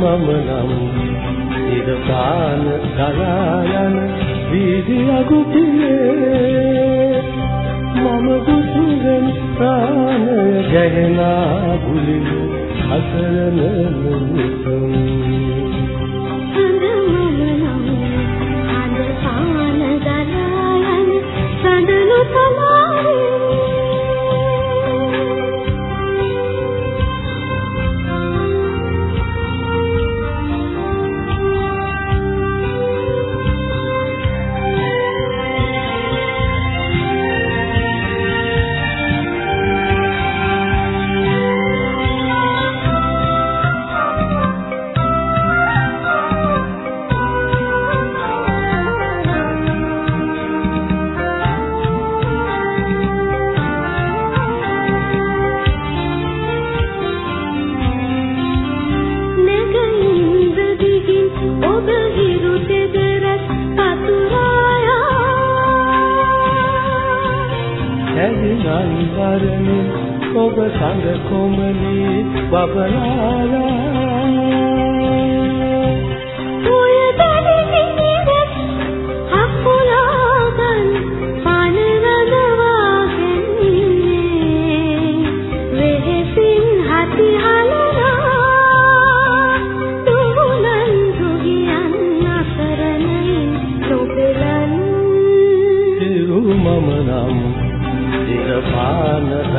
මමනම් නිරපාන ගලායන වීදි අකුටියේ මම දුසුරෙන් ප්‍රාණය ගැහෙනා ගුලින් අසරණ මුතුන් ಕಮಲ වරණින් ඔබ සංග කොමලී බබලාලා පාන දලා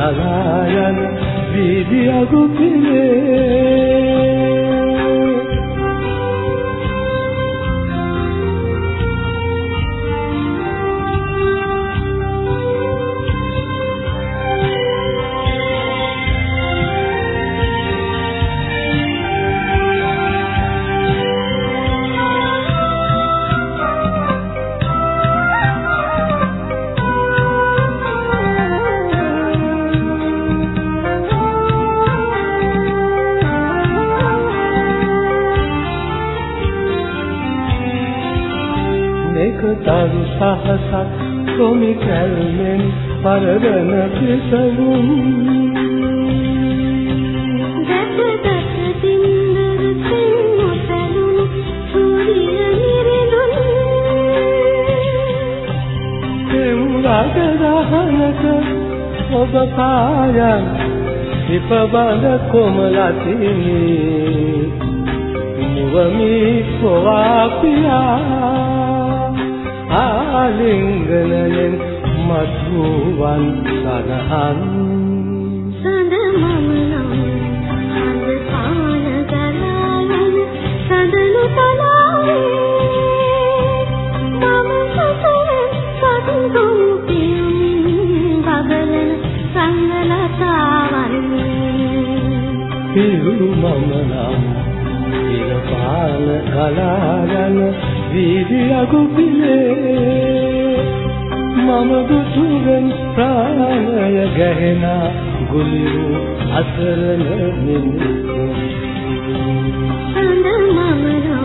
යන වීදි අගුපිනේ තරු සහසක් කොමි කැල්මෙන් පරදන පිසවුම් රාගදහනක ඔබ පායන් සිපබඳ කොමලතිනි. මුවමි කොවාපියා ආලිංගනයෙන් මතුවන් සනහන් සඳ මම නම් හඳ පාන ගලායන සඳලු තලාවේ මම සසර සතුම් පියුමින් බබලන සංගලතාවන් පිරු මම නම් ඉර පාන ගලායන වීදි අගුපිලේ මම දුටුවෙන් ප්‍රාණය ගැහෙන ගුලිරු අසරණ මිනිසුන් සඳ මම නම්